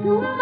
do